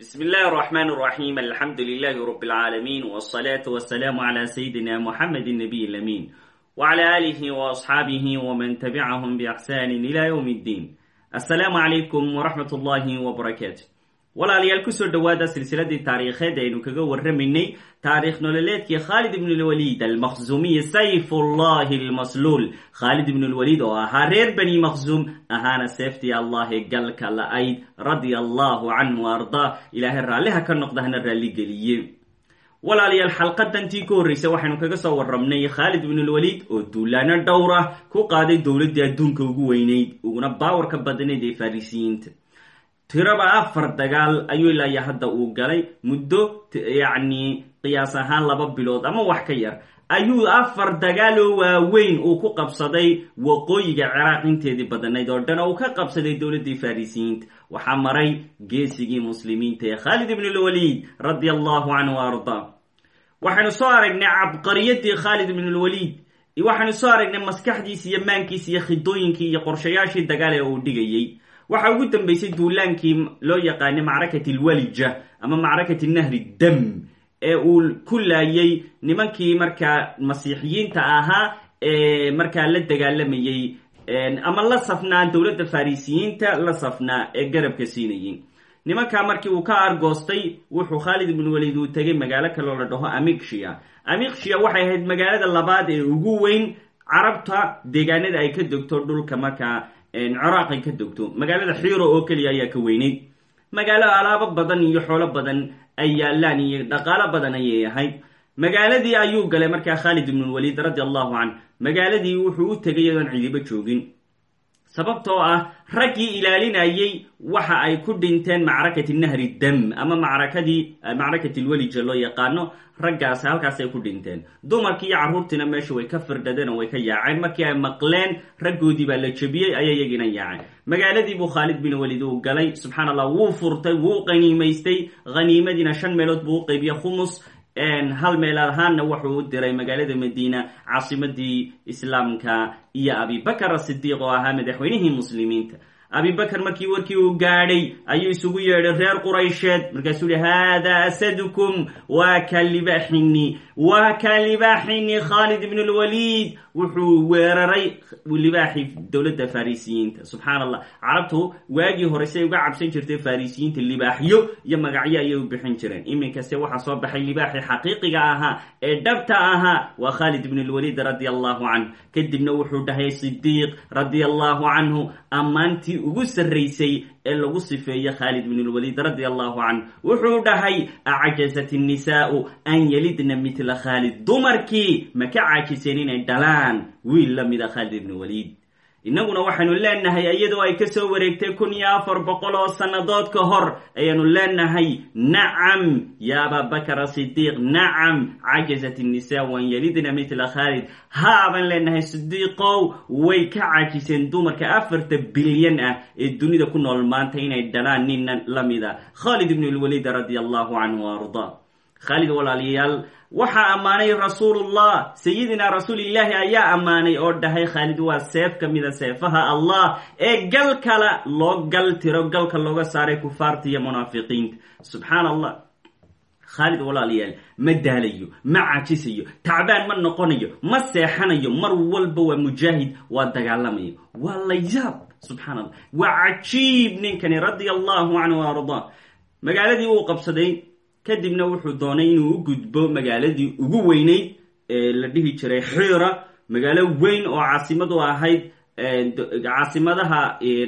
بسم الله الرحمن الرحيم الحمد لله رب العالمين والصلاة والسلام على سيدنا محمد النبي الأمين وعلى آله وأصحابه ومن تبعهم بإحسان إلى يوم الدين السلام عليكم ورحمة الله وبركاته walaalayaal ku soo dhowaada silsiladii taariikheed aynu kaga warramaynay taariikh nololeedkii khaalid ibn lwaliid almakhzuumiy sayfullahi almasluul. Khaalid ibn lwaliid oo ahaa reer bani makhzuum ahaana seeftii allah ee galka la-ayd radia allahu canhu ardaa. Ilaahay raalliha ka noqda hana raalligeliye walaalayaal xalqadantii ka horreysa waxaynu kaga soo warramnay khaalid ibn lwaliid oo duulaano dhowr ah ku qaaday dowladdii adduunka ugu weyneyd uguna baawarka badnayd ee farisiyiinta tiraba afar dagaal ayuu ilaayaa hadda uu galay. Muddo yacni qiyaas ahaan laba bilood ama wax ka yar. Ayuu afar dagaaloo waaweyn uu ku qabsaday waqooyiga ciraaq inteedii badnayd oo dhan uu ka qabsaday dowladdii farisiyiinta. Waxaa maray geesigii muslimiinta ee khaalid ibn lwaliid radia allahu canhu ardaa waxaynu soo aragnay cabqariyadii khaalid ibn lwaliid waxaynu soo aragnay maskaxdiisi iyo maankiisi iyo khidooyinkii iyo qorshayaashii dagaal ee uu dhigayay waxaa ugu dambeysay duulaankii loo yaqaanay macrakati alwalija ama macrakati nahri dam ee uu ku laayay nimankii markaa masiixiyiinta ahaa ee markaa la dagaalamayey ama la safnaa dowladda farisiyiinta la safnaa ee garabka siinayay. Nimankaa markii uu ka argoostay wuxuu khaalid ibn waliid uu tegay magaalo kaloo la dhaho amikshia amikshia waxay ahayd magaalada labaad ee ugu weyn carabta deegaanada ay ka degto dhulka markaa ciraaq ay ka degto magaalada xiiro oo keliya ayaa ka weyneyd magaalo alaabo badan iyo xoolo badan ay yaalaan iyo dhaqaalo badan ayay ahayd. Magaaladii ayuu galay markaa khaalid ibnulwaliid radi allahu canh. Magaaladii wuxuu u tegay iyadoon cidibo joogin sababtoo ah raggii ilaalinayay waxa ay ku dhinteen macrakati nahri dam ama macrakadii macrakati lwelija loo yaqaano raggaas halkaasay ku dhinteen. Dumarkii iyo carruurtiina meesha way ka firdhadeen oo way ka yaaceen. Markii ay maqleen raggoodii baa la jebiyey ayaa iyagiina yaaceen. Magaaladii buu khaalid bin walid uu galay. Subxaan allah wuu furtay wuu qaniimaystay. Haniimadiina shan meelood buu u qeybiye khumus hal meel ahaanna wuxuu u diray magaalada madiina caasimadii islaamka iyo abibakar asidiiq oo ahaa madaxweynihii muslimiinta abibakar markii warkii uu gaadhay ayuu isugu yeedhay reer quraysheed markaasuu yihi haadaa asadukum waa ka libaaxini waa ka libaaxini khaalid ibn lwaliid wuxuu weeraray libaaxii dowladda farisiyiinta. Subxaan allah carabtu waagii hore say uga cabsan jirtay farisiyiinta libaaxyo iyo magacyo ayay u bixin jireen. Iminkase waxaa soo baxay libaaxii xaqiiqiga ahaa ee dhabta ahaa waa khaalid ibn lwaliid radia allahu canh kadibna wuxuu dhahay sidiiq radia allahu canhu ammaantii ugu sarraysay ee lagu sifeeye khaalid bn lwaliid radi allahu canh wuxuu dhahay acjazat innisaau an yalidna mitla khaalid dumarkii ma ka caajiseen inay dhalaan wiil la mida khaalid ibn waliid innaguna waxaynu leenahay iyadoo ay ka soo wareegtay kun iyo afar boqol oo sannadood ka hor ayaanu leenahay nacam ya ababakar asidiiq nacam cajazat innisaau an yalidna mitla khaalid. Haabaan leenahay sidiiqow way ka caajiseen dumarka afarta bilyan ah ee dunida ku nool maanta inay dhalaan nina la mida khaalid ibn lwaliid radi allahu canhu arda khaalid walaalayaal waxaa ammaanay rasuulullah sayidinaa rasuulillaahi ayaa ammaanay oo dhahay khaalid waa seef ka mida seefaha allah ee gal kala loo gal tiro galka looga saaray kufaarta iyo munaafiqiinta. Subxaan allah khaalid walaalayaal ma daalayo ma cajisayo tacbaan ma noqonayo ma seexanayo mar walba waa mujaahid waa dagaalamayo. Waa la yaab subxaan allah waa cajiib ninkani radia allahu canhu ardaa magaaladii uu qabsaday kadibna wuxuu doonay inuu u gudbo magaaladii ugu weyneyd ee la dhihi jiray xiira magaalo weyn oo caasimadu ahayd caasimadaha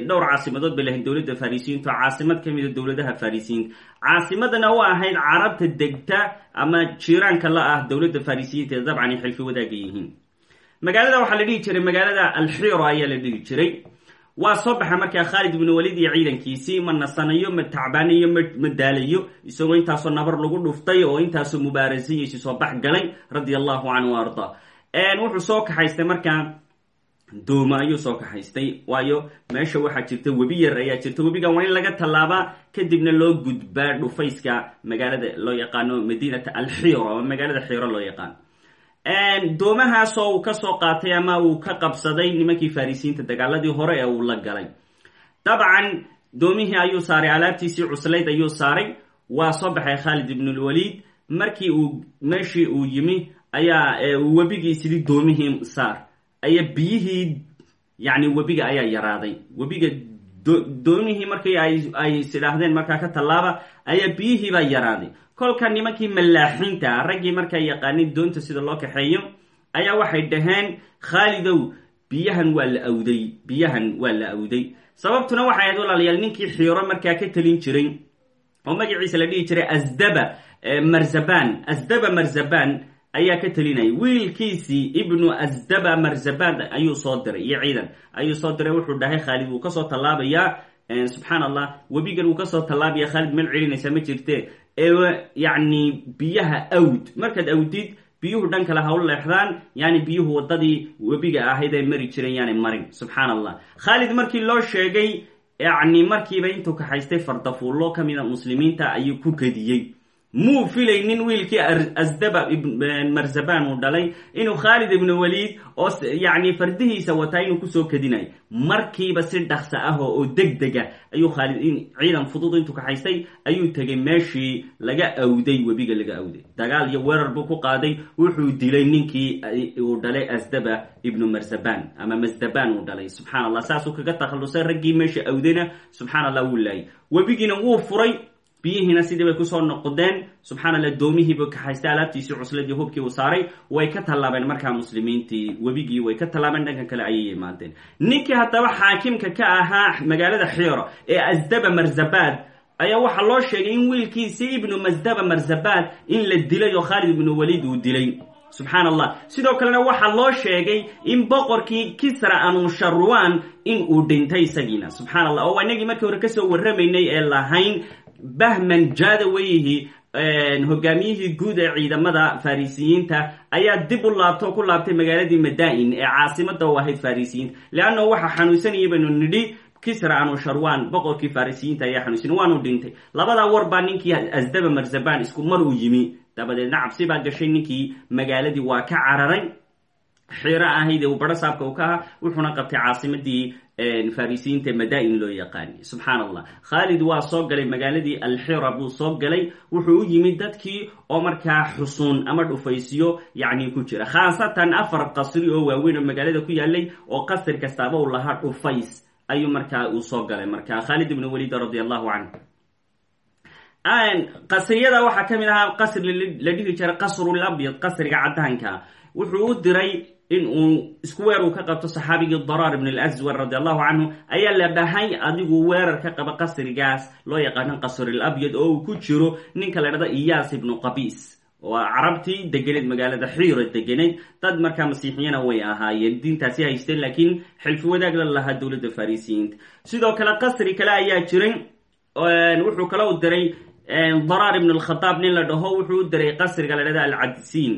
dhowr caasimadood bay lahayd dowladda farisiyiinta oo caasimad ka mida dowladaha farisiyiinta caasimadana u ahayd carabta degta ama jiiraanka la ah dowladda farisiyiinta ee dabcan ay xilfi wadaaga magaalada waxaa la dhihi jiray magaalada alxiira ayaa la dhihi jiray waa soo baxa markaa khaalid ibnu waliid iyo ciidankiisii ma nasanayo ma tacbaanayo ma daalayo isagoo intaasoo nabar lagu dhuftay oo intaasoo mubaarasayeysi soo bax galay radia allahu canhu arda wuxuu soo kaxaystay markaa dooma ayuu soo kaxaystay waayo meesha waxaa jirta webi yar ayaa jirta. Webigan waa in laga tallaabaa kadibna loo gudbaa dhufayska magaalada loo yaqaano madiinata alxiiro ama magaalada xiiro loo yaqaano doomahaasoo uu ka soo qaatay ama uu ka qabsaday nimankii farisiyiinta dagaaladii hore ee uu la galay. Dabcan doomihii ayuu saaray alaabtiisii cuslayd ayuu saaray. Waa soo baxay khaalid ibnulwaliid markii uu meeshii uu yimi ayaa webigii sidii doomihii saar. Ayaa biyihii yani webiga ayaa yaraaday. Webiga doonihii markii ay isidhaahdeen markaa ka tallaaba ayaa biyihiibaa yaraaday kolka nimankii malaaxiinta raggii markaa yaqaanin doonta sida loo kaxeeyo ayaa waxay dhaheen khaalidow biyahan waa la awday biyahan waa la awday. Sababtuna waxay ahayd walaalayaal ninkii xiiro markaa ka telin jiray oo magaciisa la dhihi jiray asdaba marzaban asdaba marzaban ayaa ka telinayay wiilkiisii ibnu asdaba marzaban ayuu soo diray iyo ciidan ayuu soo diray wuxuu dhahay khaalid wuu ka soo tallaabayaa. Subxaan allah webigan wuu ka soo tallaabaya khaalid meel celinaysa ma jirte yacni biyaha awd. Markaad awdid biyuhu dhan kale ha u leexdaan yani biyuhu waddadii webiga ahayd ay mari jireen yaanay marin. Subxaan allah khaalid markii loo sheegay yacni markiiba intuu kaxaystay fardafuullo ka mida muslimiinta ayuu ku gediyey muu filaynin wiilkii asdaba marzaban uu dhalay inuu khaalid ibnu waliid oo yani fardihiisa wataa inuu ku soo kadinayo markiiba si dhaqsa ah oo deg dega ayuu khaalid ciidan fudud intuu kaxaystay ayuu tegay meeshii laga awday webiga laga awday. Dagaal iyo weerar buu ku qaaday wuxuu dilay ninkii uu dhalay asdaba ibnu marzaban ama masdaban uu dhalay. Subxaan saasuu kaga takhallusay raggii meesha awdayna subxaan allah wuu laayay. Webigiina wuu furay biyihiina sidii bay ku soo noqdeen. Subxaan allah doomihiibu kaxaystay alaabtiisii cusladii hubkii uu saaray. Way ka tallaabeen markaa muslimiintii. Webigii way ka tallaabeen. Dhankan kale ayay yimaadeen ninkii haddaba xaakimka ka ahaa magaalada xiiro ee asdaba marzabaad ayaa waxaa loo sheegay in wiilkiisii ibnu masdaba marzabaad in la dilay oo khaalid ibnu waliid uu dilay. Subxaan allah sidoo kalena waxaa loo sheegay in boqorkii kisra anusharwan in uu dhintay isagiina. Subxaan oo inagii markii hore ka soo warramaynay ee lahayn bahman jadaweyhi hogaamiyihii guud ee ciidamada farisiyiinta ayaa dib u laabta oo ku laabtay magaaladii madain ee caasimada u ahayd farisiyiinta leanna waxaa xanuunsanayay baynu nidhi kisra anusharwan boqorkii farisiyiinta ayaa xanuunsanay waanu dhintay. Labadaa war baa ninkii asdaba marzaban isku mar uu yimi. Dabadeedna cabsi baa gashay ninkii magaaladii waa ka cararay xiro ahayd ee uu baro saabka uu ka ahaa wuxuuna qabtay caasimadii farisiyiinta madain loo yaqaanay subxaan allah khaalid waa soo galay magaaladii alxira buu soo galay wuxuu u yimid dadkii oo markaa xusuun ama dhufaysyo yacni ku jira. Khaasatan afar qasri oo waaweyn oo magaalada ku yaalay oo qasri kastaaba uu lahaa dhufays ayuu markaa uu soo galay. Marka khaalid ibn walid radi canhu qasriyada waxaa ka mid ahaa qasri la dhihi jiray qasrulabyad qasriga caddaanka. Wuxuu u diray in uu isku weer uu ka qabto saxaabigii daraar ibn alswar radi allahu canhu ayaa la dhahay adigu weerar ka qaba qasrigaas loo yaqaano qasrilabyad oo uu ku jiro ninka la dhahdo iyaas ibnu qabiis waa carabtii degeneed magaalada xiiro degeneyd. Dad markaa masiixiyana way ahaayeen diintaasi haysteen laakiin xilfi wadaag la lahaa dowladda farisiyiinta sidoo kale qasri kale ayaa jiray wuxuu kale u diray daraar ibn alkhadaab nin la dhaho wuxuu u diray qasriga la dhahdo alcadisiin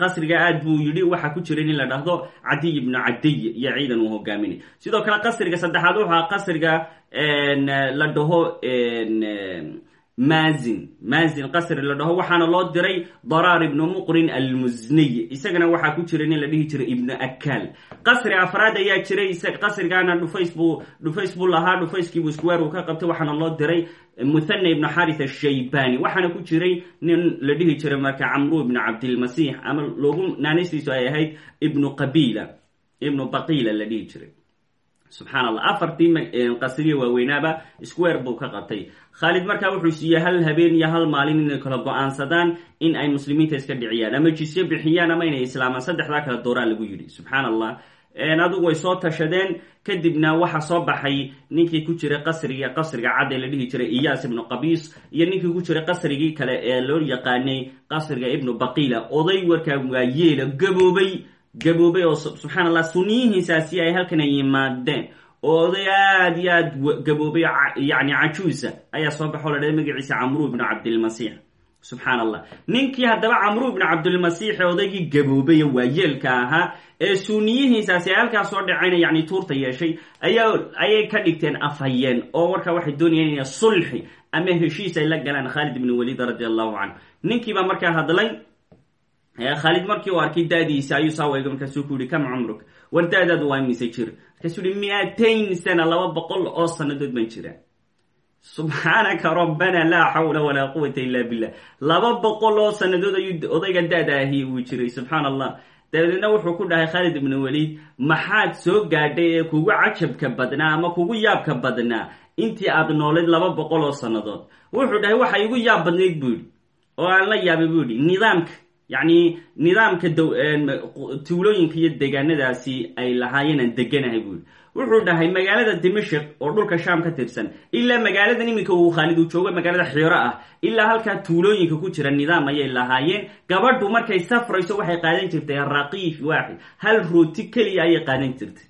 qasriga aad buu yidhi waxaa ku jiray nin la dhahdo cadiy ibnu cadiy iyo ciidan uu hogaaminay sidoo kale qasriga saddexaad wuxuu aha qasriga la dhaho mazin mazin qasri la dhaho waxaana loo diray daraar ibnu muqrin almusniy isagana waxaa ku jira nin la dhihi jiray ibnu akaal qasri afraad ayaa jiray qasrigaana dhufays buu dhufays buu lahaa dhufayskiibuu iskuweer uu ka qabtay waxaana loo diray muthana ibnu xaris ashaybani waxaana ku jiray nin la dhihi jiray marka camru ibnu cabdilmasiix ama loogu naanistiisu ay ahayd ibnu qabiila ibnu baqila la dhihi jiray. Subxaan afartii qasriya waaweynaaba square buu ka qabtay khaalid markaa wuxuu siiyey hal habeen iyo hal maalin inay kala go'aansadaan in ay muslimiinta iska dhiciyaan. Ama jisye bixiyaan ama inay islaamaan. Saddexdaa kala dooraan lagu yidhi. Subxaan allah adigu way soo tashadeen. Kadibna waxaa soo baxay ninkii ku jiray qasriga qasriga cad ee la dhihi jiray iyaas ibnu qabiis iyo ninkii ku jiray qasrigii kale ee loo yaqaanay qasriga ibnu baqila. Oday warkaa waa yeela gaboobay gaboobay oo subxaan allah suniyihiisaasi ay halkan ay yimaadeen. Oo oday aad iyo aad gaboobay yani cajuusa ayaa soo baxo la dhahay magaciisa camru ibnu cabdilmasiix subxaan allah ninkii haddaba camru ibnu cabdilmasiix ee odaygii gaboobay waa yeelka ahaa ee suuniyihiisaasi ay halkaas soo dhacayna yani tuurta yeeshay ayaa ayay ka dhigteen afhayeen oo warkaa waxay doonayeen inay sulxi ama heshiis ay la galaan khaalid ibnu waliid radi allahu canhu ninkiibaa markaa hadlay khaalid markii uu arkay daadiisa ayuu saa weegay markaasuu ku kam cumruk war daadaadu waa imise jir. Markaasuu yihi sana laba boqol oo sannadood baan jiraa subxaanaka rabbana laa xawla walaa quwata illa billah. Laba boqol oo sannadood ayuu odayga da-da uu jiray subxaan allah dabadeedna wuxuu ku dhahay khaalid ibnu waliid maxaad soo gaadhay ee kugu cajabka badnaa ama kugu yaabka badnaa? Intii aad noolayd laba boqol oo sannadood. Wuxuu dhahay waxa igu yaab badnayd buu oo aan la yaabay buu nidaamka yacni nidaamka tuulooyinka iyo deegaanadaasi ay lahaayeen aan deganahay buu wuxuu dhahay magaalada dimashik oo dhulka shaam ka tirsan. Ilaa magaaladan iminka uu khaalid uu joogo magaalada xiiro ah. Ilaa halkaa tuulooyinka ku jira nidaam ayay lahaayeen. Gabadhu markay safrayso waxay qaadan jirtay raqiif waaxid. Hal rooti keliya ayay qaadan jirtay.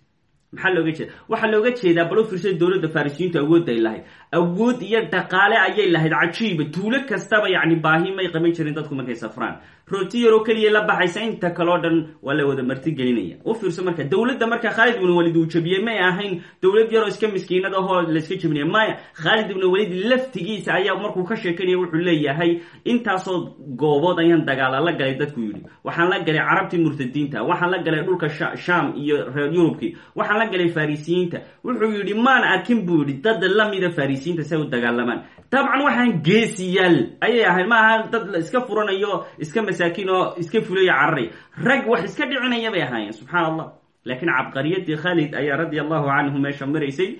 Maxaa looga jeeda waxaa looga jeedaa balo firsada dowladda farisiyiintu lahayd awood iyo dhaqaale ayay lahayd cajiiba tuulo kastaba yacni baahi may qaban jirin dadku markay safraan. Rooti yaroo keliya la baxaysa inta kaleo dhan waa la wada marti gelinaya. U fiirso marka dowladda marka khaalid ibnu walid uu jabiyey may ahayn dowlad yaroo iska miskiinad ahoo layska jabinaya. Maya khaalid ibnu walid laftigiisa ayaa markuu ka sheekanaya wuxuu leeyahay intaasoo goobood ayaan dagaala la galay dadku yidhi. Waxaan la galay carabtii murtadiinta waxaan la galay dhulka shaam iyo reer yurubkii waxaan la galay farisiyiinta. Wuxuu yidhi maan arkin buu yidhi dad lamida si ay u dagaalamaan. Dabcan waxaan geesiyaal ayay ahayd ma aha dad iska furanayo iska masaakiin oo iska fulaya cararay rag wax iska dhicinaya bay ahaayeen subxaan allah laakiin cabqariyadii khalid ayaa radia allahu canhu meesha maraysay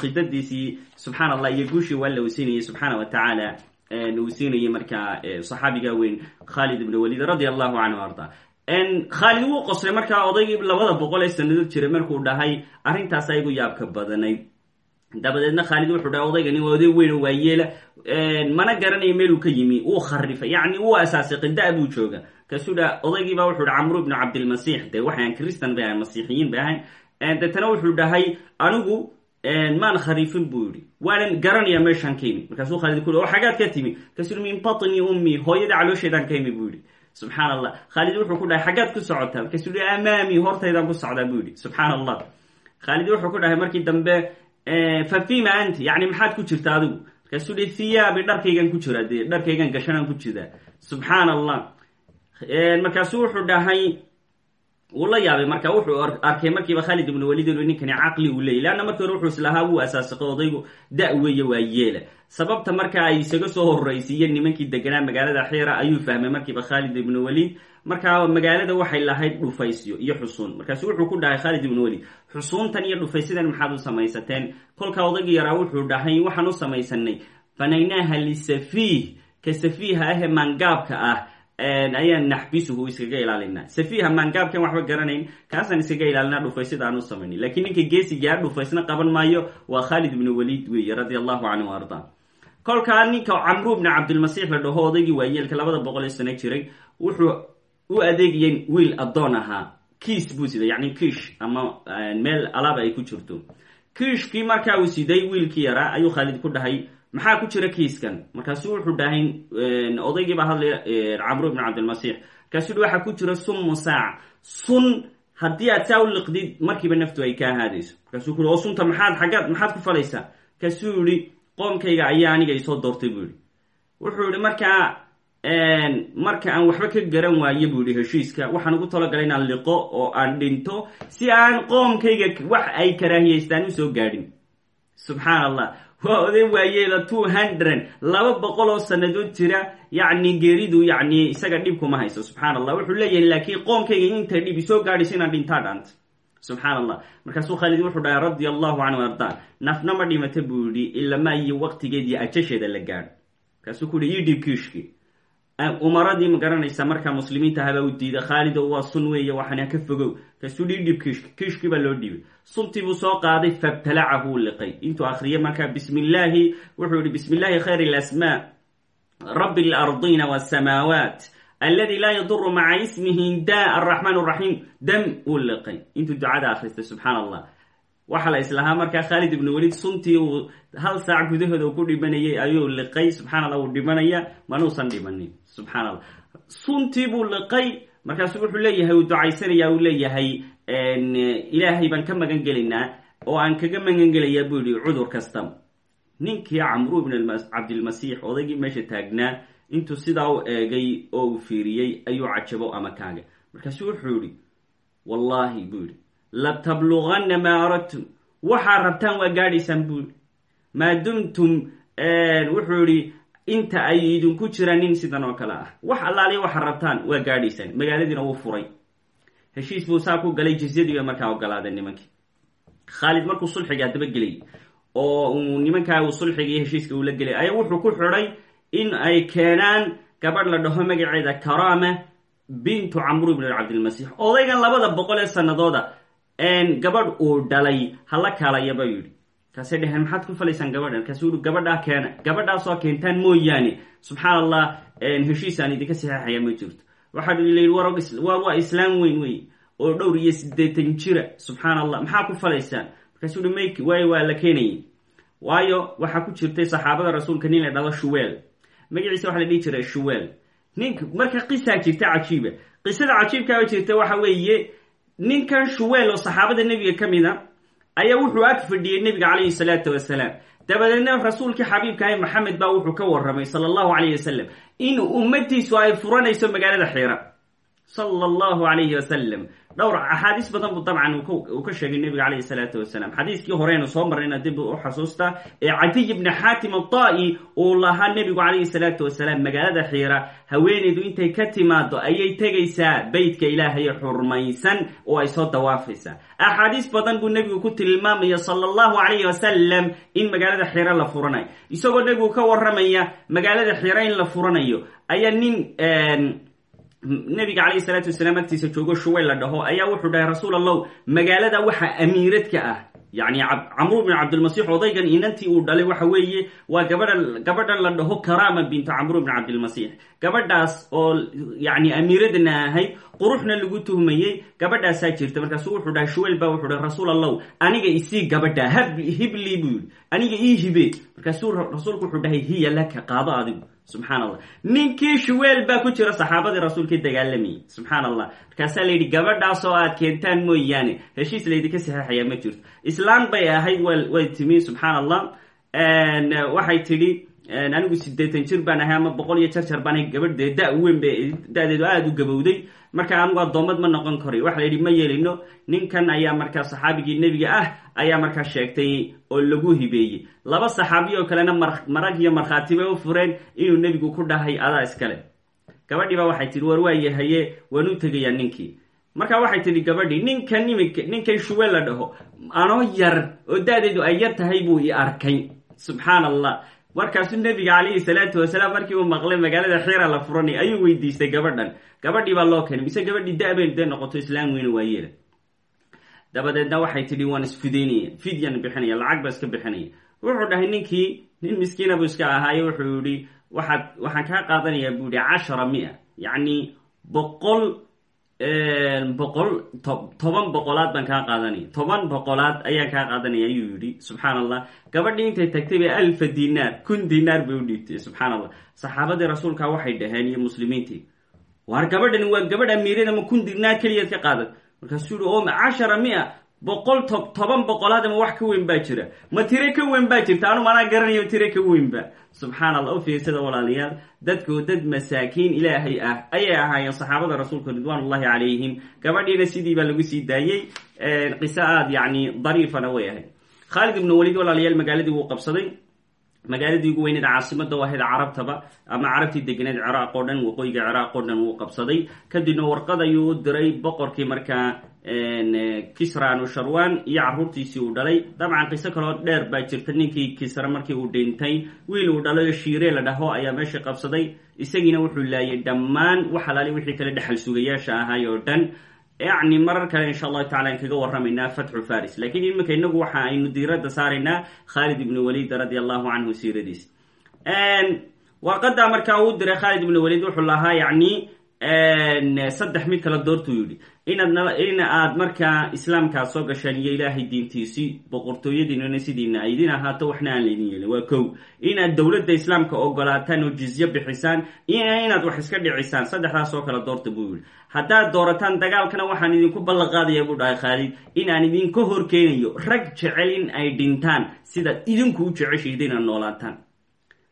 khidadiisii subxaan allah iyo guushii waa la subxaana wa tacaala uu siinayay markaa saxaabiga weyn khalid ibn walid radia allahu canhu arda khaalid wuu qoslay markaa odaygii labada boqol ee sanadood jiray markuu dhahay arrintaas aygu yaabka badanayd dabadeedna khaalid wuxuu dhahay odaygani waa oday weyn oo waayeela mana garanayo meeluu ka yimi wuu kharifay yacni wuu asaasay qida buu jooga kaasuu dha odaygiiba wuxuu dhaha camru ibnu cabdilmasiix dee waxaan kristan bay ahayn masiixiyiin bay ahayn. Deetana wuxuu dhahay anigu maan kharifin buu yihi waanan garanaya meeshaan ka imi markaasuu khaalid ku oo xagaad ka timi. Kaasuu min batni ummi hooyada caloosheedaan ka imi buu yihi subxaan wuxuu ku dhahay xaggaad ku socotaa. Markaasuu hi amaami hortaydaan ku socdaa buu yihi subxaan wuxuu ku dhahay markii dambe fa fima anti yani maxaad ku jirta adigu? Markaasuu hi thiyaabi dharkaygan ku jiraa dee dharkaygan gashanaan ku jiraa subxaan allah markaasuu wuxuu dhahay wuu la yaabay marka wuxuu arkay markiiba khaalid ibnu walid inu ninkani caqli uu leeyay leanna markii hore wuxuu islahaa wuu asaasiqay odaygu da- weeye waa yeela. Sababta marka ay isaga soo horraysiiyeen nimankii deganaa magaalada xiira ayuu fahmay markiiba khaalid ibnu walid. Markaa magaalada waxay lahayd dhufaysyo iyo xusuun. Markaasu wuxuu ku dhahay khaalid ibnu walid xusuuntan iyo dhufaysidan maxaad u samaysateen? Kolkaa odaygii yaraa wuxuu dhahay waxaan u samaysanay. Fanaynaaha lisafiih ka safiiha ahee maangaabka ah ayaan naxbisuhu iskaga ilaalinaa. Safiiha maangaabkan waxba garanayn kaasaan iskaga ilaalinaa dhufaysida aan u samaynin lakiin ninka geesigaa dhufaysna qaban maayo waa khaalid ibnu walid weeye radia allahu canhu arda kolkaa ninka camru ibni cabdilmasiix la dhaho odaygii waayeelka labada boqol sano jiray wuxuu u adeegayay wiil addoon ahaa. Kiis buu siday yacni kiish ama meel alaaba ay ku jirto. Kiishkii markaa uu siday wiilkii yaraa ayuu khaalid ku dhahay maxaa ku jira kiiskan? Markaasu wuxuu dhahay odaygiibaa hadlay camru ibn cabdilmasiix. Markaasuu waxaa ku jira summu saac sun haddii aad saa u liqdid markiiba naftu ay ka ahaadayso markaasuu kuui oo sunta maxaad xaggaad maxaad ku falaysaa? Markaasuu yihi qoomkayga ayaa aniga isoo doortay buu yihi wuxuu yihi markaa marka aan waxba ka garan waayo buu yihi heshiiska waxaan ugu talogalay inaan liqo oo aan dhinto si aan qoomkayga wax ay karaahiyaystaan u soo gaadhin. Subxaan allah waa oday waayeela two hundred. Laba boqol oo sannadood jira yacni geeridu yacni isaga dhib kuma hayso subxaan allah wuxuu leeyahay laakiin qoomkayga intay dhib isoo gaadhayso inaan dhintaa dhaanta subxaan allah markaasuu khaalid wuxuu dhahay radia allahu canhu arda nafna ma dhimata buu yihi ilama iyo waqtigeedii ajasheeda la gaadho. Markaasuu ku yihi ii umaradii ma garanaysa markaa muslimiinta habaa u diida? Khaalido waa sun weeye waxana ka fogow. Kasuu dhiidhib kiishki kiishkii baa loo dhiibay suntii buu soo qaaday fabtalacahuu liqay. Intuu akhriyay markaa bismi illaahi wuxuu yihi bismi illaahi khayr ilasmaa rabbi alardiina wasamaawaat aladi laa yaduru maca ismihi daa araxmaan raxiim dam uu liqay. Intuu ducada akhristay subxaan waxaa la islahaa markaa khaalid ibnu welid suntii uu hal saac gudahooda uu ku dhimanayay ayuu liqay subxana allah uu dhimanaya manuusan dhimanin subxaan allah suntii buu liqay markaasu wuxuu leeyahay uu ducaysanaya uu leeyahay ilaahay baan ka magan gelaynaa oo aan kaga magan gelayaa buu yihi cudur kasta. Ninkii camru ibn cabdilmasiix odaygii meesha taagnaa intuu sidaa u eegay oo uu fiiriyey ayuu cajabo ama kaaga markaasu wuxuu yihi wallaahi buu yihi latabluganna maa aradtum waxaa rabtaan waa gaadhaysaan buu yihi maa dumtum wuxuu yihi inta ay idinku jiraan nin sidan oo kale ah wax allaaliya waxa rabtaan waa gaadhaysaan magaaladiina wuu furay heshiis buu saa ku galay jizyadii bay markaa ogolaadeen nimankii khaalid markuu sulxiga haddaba gelay oo uu nimankaa uu sulxiga iyo heshiiska uu la gelay ayaa wuxuu ku xidhay in ay keenaan gabadh la dhaho magaceeda karama bintu camru ibn cabdilmasiix odaygan labada boqol ee sanadooda gabadh uu dhalay hala kaalayaba yidhi. Kaasay dheheen maxaad ku falaysaan gabadhan? Kaasuu yihi gabadhaa keena gabadhaasoo keentaan mooyaane. Subxaan allah heshiisaan idinka saxeexaya ma jirto. Waxaa layidhi war waa islaam weyn wey oo dhowr iyo siddeetan jira. Subxaan allah maxaa ku falaysaan markaasuu hi mayk waayo waa la keenayay. Waayo waxaa ku jirtay saxaabada rasuulka nin la dhado shuweel magaciisa waxa la dhihi jiray shuweel nink marka qisaa jirta cajiiba qisada cajiibkaaba jirta waxa weeye ninkan shuweel oo saxaabada nebiga ka mid a ayaa wuxuu ag fadhiyey nebiga calayhi salaatu wasalaam. Dabadeedna rasuulkii xabiibkaahi maxamed baa wuxuu ka warramay sala allahu calayhi wasalam in ummadiisu ay furanayso magaalada xiira sala allahu calayhi wasalam dhowr axaadiis badan buu dabcan uu ka sheegay nebiga calayhi salaatu wasalaam. Xadiiskii horeynu soo marrayna dib u xasuusta ee cadiy ibni xaatim adaa'i uu lahaa nebigu calayhi salaatu wasalaam magaalada xiira. Haweenaydu intay ka timaado ayay tegaysaa beytka ilaahay xurmaysan oo ay soo dawaafaysaa axaadiis badan buu nebigu ku tilmaamaya sala allahu calayhi wasalam in magaalada xiira la furanayo isagoo nebigu ka warramaya magaalada xiira in la furanayo ayaa nin nabiga calayhi salaatu wasalaam agtiisa joogo shuwayl la dhaho ayaa wuxuu dhahay rasuul allow magaalada waxa amiiradka ah yacni camru bn cabdilmasiix odaygan inantii uu dhalay waxa weeye waa gabadha gabadhan la dhaho karama bintu camru bn cabdilmasiix. Gabadhaas oo yacni amiiradna ahayd quruxna lagu tuhmayey gabadhaasaa jirta. Markaasu wuxuu dhahay shuwayl baa wuxuu dhahay rasuul allow aniga isii gabadha hab hiblii buu yidhi aniga ii hibe. Markaasuu rasuulku wuxuu dhahay hiya laka qaado adigu subxaan allah ninkii shuweel baa ku jira saxaabadii rasuulkii dagaalamayay subxaan allah markaasaa layidhi gabadhaas oo aad keentaan mooyaane heshiis laydinka saxeexayaa ma jirto. Islaan bay ahayd way timi subxaan allah waxay tidhi anigu siddeetan jir baan ahay ama boqol iyo jarjar baan ahay gabadhdee da weyn ba da-deedu aada u gabowday. Marka anigu addoommad ma noqon karayo waxa la yidhi ma yeelino ninkan ayaa markaa saxaabigii nebiga ah ayaa markaa sheegtay oo lagu hibeeyey. Laba saxaabi oo kalena marag iyo markhaati bay u fureen inuu nebigu ku dhahay adaa iskale. Gabadhiiba waxay tihi war waa yahaye waan u tegayaa ninkii. Marka waxay tidhi gabadhii ninkan imika ninkan shuwe la dhaho anoo yar oo da-deedu ay yar tahay buu i arkay. Subxaan allah markaasuu nebiga calayhi salaatu wasalaam markii uu maqlay magaalada xiira la furanay ayuu weydiistay gabadhan. Gabadhii baa loo keenay. Mise gabadhii da-bay dee noqoto islaam weyne waayeela. Dabadeedna waxay tidhi waan isfidaynaya fidyan bixinaya lacag baa iska bixinaya. Wuxuu dhahay ninkii nin miskiina buu iska ahaaye. Wuxuu yihi waxaad waxaan kaa qaadanayaa buu yihi cashara mia. Yacni boqol boqol toban boqolaad baan kaa qaadanaya toban boqolaad ayaan kaa qaadanaya ayuu yidhi subxaan allah gabadhii intay tagtay bay alfa dinaar kun dinaar bay u dhiibtay subxaan allah saxaabadii rasuulka waxay dhaheen iyo muslimiintii waar gabadhani waa gabadh amiirada ma kun dinaar keliyaad ka qaadan. Markaasuu yihi o cashara mia boqol to toban boqolaad ama wax ka weyn baa jira. Ma tire ka weyn baa jirta anu manaa garanayo tire ka weynba subxaan allah u fiirsada walaalayaal dadkoo dad masaakiin ilaahay ah ayay ahaayeen saxaabada rasuulka ridwaan ullahi calayhim. Gabadhiina sidii baa lagu sii daayey qiso aada yacni dariifana way ahayd. Khaalid ibnu waliid walaalayaal magaaladii wuu qabsaday. Magaaladii ugu weyneed caasimada u ahayd carabtaba ama carabtii deganeed ciraaq oo dhan waqooyiga ciraaq oo dhan wuu qabsaday. Kadibna warqad ayuu u diray boqorkii markaa kisra nusharwan iyo carruurtiisii uu dhalay. Dabcan qiso kaloo dheer baa jirta. Ninkii kisra markii uu dhintay wiil uu dhalay oo shiire la dhaho ayaa meesha qabsaday. Isagiina wuxuu laayay dhammaan wax alaali wixii kale dhexal sugayaasha ahay oo dhan. Yacni marar kale insha allahu tacala an kaga warramaynaa fatxu faris. Lakiin iminka inagu waxa aynu diiradda saaraynaa khaalid ibnu waliid radi allahu canhu siiradiis warqadda markaa uu diray khaalid ibnu waliid wuxuu lahaa yacni saddex mid kala doortuu yidhi in aad markaa islaamkaa soo gasheen iyo ilaahay diintiisii boqortooyadiinuna sidiina aydin ahaato waxna aan laydin yeelin. Waa kow inaad dowladda islaamka ogolaataan oo jizye bixisaan inaad wax iska dhicisaan saddexdaas oo kala doorta buu yidhi. Haddaad doorataan dagaalkana waxaan idinku ballanqaadaya buu dhahay khaalid in aan idinka horkeenayo rag jecel in ay dhintaan sidaad idinku u jeceshayd inaad noolaataan.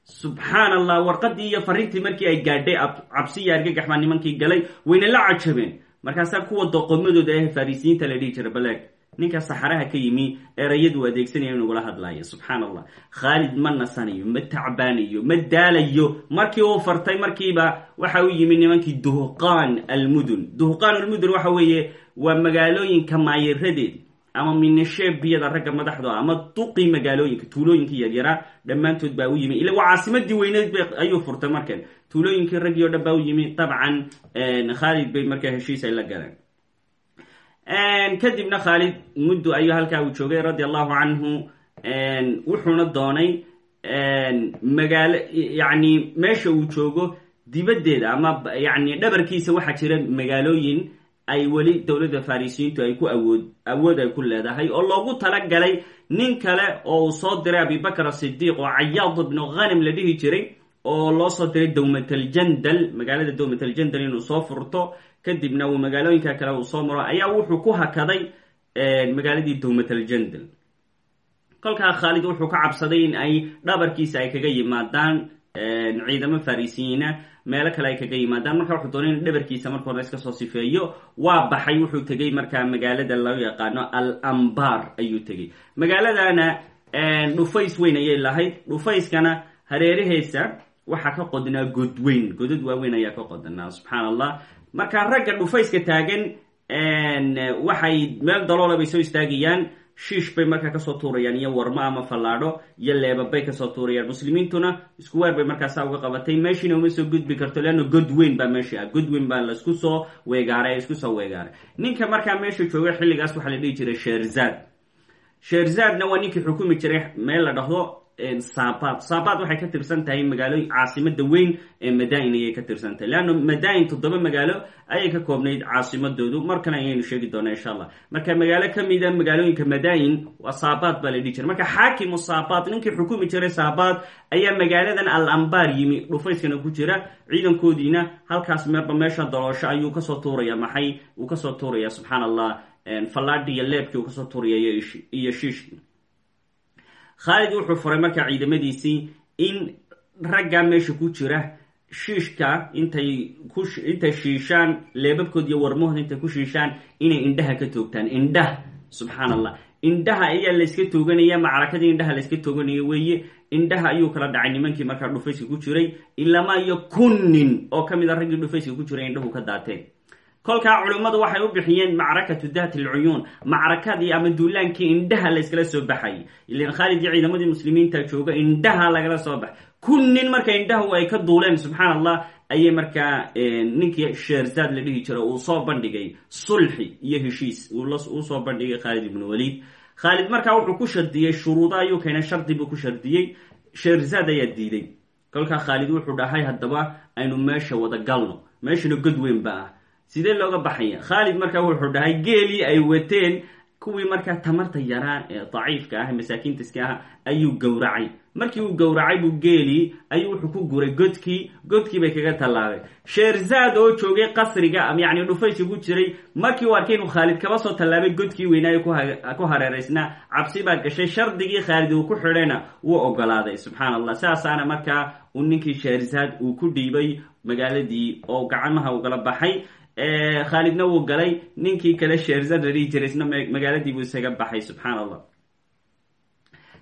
Subxaan allah warqadii iyo fariintii markii ay gaadhay cabsi iyo argagax baa nimankii galay wayna la cajabeen markaasaa kuwa doqomadooda ah farisiyiinta la dhihi jira baleeg ninka saxaraha ka yimi erayadu adeegsanaya inugula hadlaayo subxaan allah khaalid ma nasanayo ma tacbaanayo ma daalayo. Markii uu fartay markiiba waxa u yimi nimankii duhqaan almudun. Duhqaan almudun waxa weeye waa magaalooyinka maayiradeed ama minisheebiyada ragga madaxda. Ama duqii magaalooyinka tuulooyinkii yaryaraa dhammaantood baa u yimi. Ila waa caasimadii weyneed ayuu furtay markan. Tuulooyinkii raggii o dhan baa u yimi. Dabcan khaalid bay markaa heshiis ay la galeen. Kadibna khaalid muddo ayuu halkaa uu joogay radia allahu canhu wuxuuna doonay magaalo yani meesha uu joogo dibaddeeda ama yani dhabarkiisa waxaa jira magaalooyin ay weli dowladda farisiyiintu ay ku awood awood ay ku leedahay oo loogu talagalay nin kale oo uu soo diray abibakr asidiiq oo cayaad ibnu ghanim la dhihi jiray oo loo soo diray dowmataljandal magaalada dowmataljandal inuu soo furto kadibna uu magaalooyinka kale uu soo maro ayaa wuxuu ku hakaday magaaladii dowmataljandal kolkaa khaalid wuxuu ka cabsaday in ay dhabarkiisa ay kaga yimaadaan ciidamo farisiyiina meelo kale ay kaga yimaadaan. Marka wuxuu doonay in dhabarkiisa marka hore iska soo sifeeyo waa baxay wuxuu tegey markaa magaalada loo yaqaano al ambar ayuu tegey. Magaaladana dhufays weyn ayay lahayd. Dhufayskana hareeraheesa waxaa ka qodnaa godweyn. Godad waaweyn ayaa ka qodnaa subxaan allah marka ragga dhufayska taagan waxay meel daloola bay soo istaagayaan shiish bay markaa ka soo tuurayaan iyo warmo ama fallaadho iyo leebabay ka soo tuurayaan. Muslimiintuna isku weer bay markaasaa uga qabatay meeshiina uma soo gudbi karto leanna god weyn baa meesha ah god weyn baa la isku soo weegaaray isku soo weegaaray. Ninka markaa meesha jooga xilligaas waxaa la dhihi jiray sheerzad sheerzadna waa ninkii xukumi jiray meel la dhahdo saabad saabad waxay ka tirsan tahay magaalo caasimada weyn ee madain ayay ka tirsan tahay leanna madain toddoba magaalo ayay ka koobnayd caasimadoodu. Markana ayaynu sheegi doonaa insha allah marka magaalo kamida magaalooyinka madain waa saabad baa la dhihi jiray. Marka xaakimu saabad ninkii xukumi jiray saabad ayaa magaaladan al ambar yimi. Dhufayskana ku jira ciidankoodiina halkaas meerba meesha daloosho ayuu ka soo tuuraya maxay? Uu ka soo tuuraya subxaan allah fallaadhi iyo leebkii uu ka soo tuuraya iyo shiishki khaalid wuxuu furay markaa ciidamadiisii in raggaa meesha ku jira shiishka intay intay shiishaan leebabkood iyo warmahooda intay ku shiishaan inay indhaha ka toogtaan. Indhaha subxaan allah indhaha ayaa layska tooganaya macrakadii indhaha layska tooganayo weeye. Indhaha ayuu kala dhacay nimankii markaa dhufayska ku jiray. Ilama iyo kun nin oo ka mid a raggii dhufayska ku jiray indhahu ka daateen kolkaa culimmadu waxay u bixiyeen macrakatu daat alcuyuun macrakadii ama duulaankii indhaha layskala soo baxayay ilan khaalid ciidamadii muslimiinta jooga indhaha lagala soo baxay kun nin marka indhahu ay ka duuleen subxaan allah ayay markaa ninkii sheerzad la dhihi jiro uu soo bandhigay sulxi iyo heshiis. Uu soo bandhigay khaalid ibnu waliid. Khaalid markaa wuxuu ku shardiyey shuruudo ayuu keenay shardi buu ku shardiyey sheerzad ayaa diiday kolkaa khaalid wuxuu dhahay haddaba aynu meesha wada galno. Meeshana god weyn ah sidee looga baxaya? Khaalid markaa wuxuu dhahay geelii ay wateen kuwii markaa tamarta yaraa ee daciifka ah masaakiintiska ah ayuu gowracay. Markii uu gowracay buu geelii ayuu wuxuu ku guray godkii godkii bay kaga tallaabay sheerzad oo joogay qasriga yacni dhufaysi ku jiray markii uu arkay inuu khaalid kaba soo tallaabay godkii weynaayo ku hareeraysnaa cabsi baa gashay shardigii khaalid uu ku xidhayna wuu ogolaaday. Subxaan allah saasaana markaa uu ninkii sheerzad uu ku dhiibay magaaladii oo gacmaha ugala baxay khaalidna wuu galay ninkii kale sheerzad la dhihi jiray magaaladii buu isaga baxay subxaan allah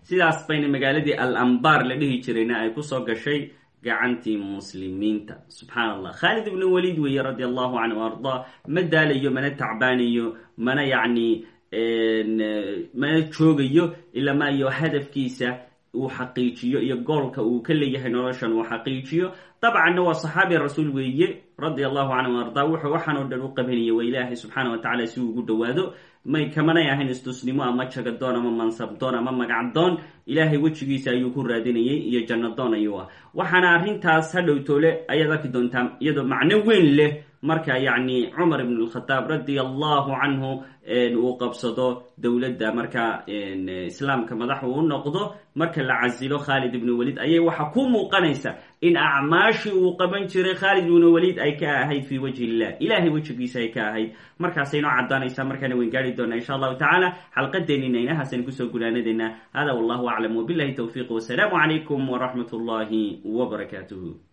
sidaas bayna magaaladii al ambar la dhihi jirayna ay ku soo gashay gacantii muslimiinta subxaan allah khaalid ibnu waliid weeye radi allahu canhu ardaa ma daalayo mana tacbaanayo mana yacni mana joogayo ilama iyo hadafkiisa uu xaqiijiyo iyo goolka uu ka leeyahay noloshan uu xaqiijiyo. Dabcanna waa saxaabi rasuul weeye radia allahu canhu ardaa wuxuu waxaan oo dhan u qabanaya waa ilaahay subxaana wa tacala si uu ugu dhowaado. May kamanay ahayn istusnimo ama jagadoon ama mansabdoon ama magacdoon ilaahay wejigiisa ayuu ku raadinayay iyo jannadoon ayuu ah. Waxaana arrintaas hadhowtoole ayaad arki doontaa iyadoo macno weyn leh marka yacni cumar ibn alkhataab radia allahu canhu uu qabsado dowladda marka islaamka madaxu u noqdo marka la casilo khaalid ibnu waliid ayay waxa ku muuqanaysa in acmaashii uu qaban jiray khaalid ibnu waliid ay ka ahayd fii wajhi illah. Ilahay wejigiisa ay ka ahayd. Markaasay noo caddaanaysaa markaana weyn gaari doonaa insha allahu tacaala xalqadeenina inahaasaynu ku soo gunaanadeena hada wallahu aclam wbillahi towfiiq wasalaamu calaykum waraxmat ullahi wbarakaatuh